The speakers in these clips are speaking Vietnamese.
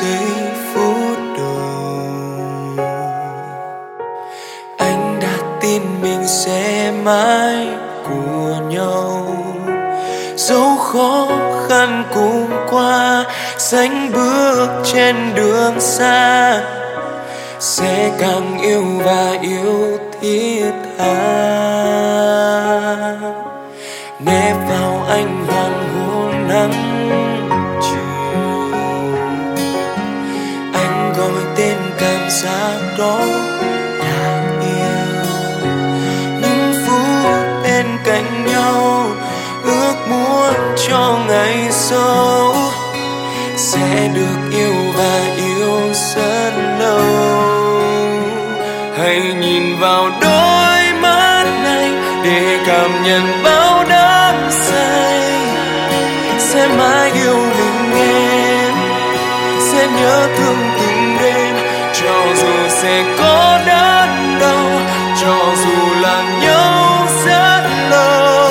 giây phút đầu anh đã tin mình sẽ mãi của nhau. Dẫu khó khăn cùng qua, sánh bước trên đường xa. Sẽ càng yêu và yêu thiết tha. Đó là yêu. Những phút bên cạnh nhau, ước muốn cho ngày sau sẽ được yêu và yêu rất lâu. Hãy nhìn vào đôi mắt này để cảm nhận bao đắm say. Sẽ mãi yêu mình em, sẽ nhớ thương từng đêm cho dù sẽ có đớn đau, cho dù là nhau rất lâu,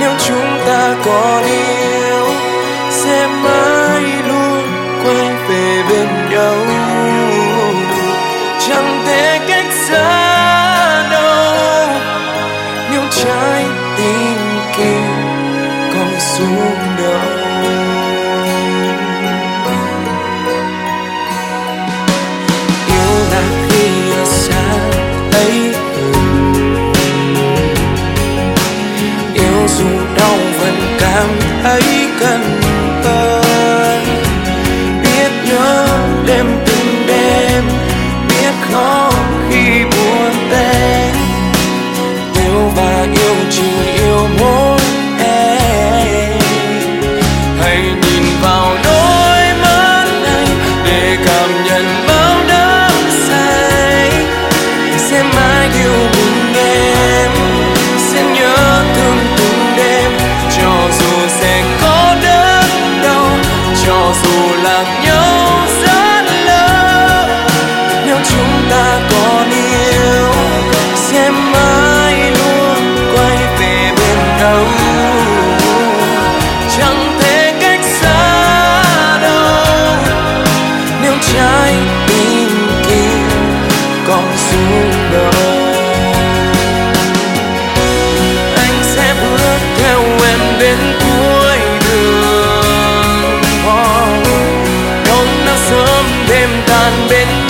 nếu chúng ta còn yêu, sẽ mãi luôn quay về bên nhau. Chẳng thể cách xa cảm thấy cần xuống rung anh sẽ bước theo em đến cuối đường wow. đón nắng sớm đêm tàn bên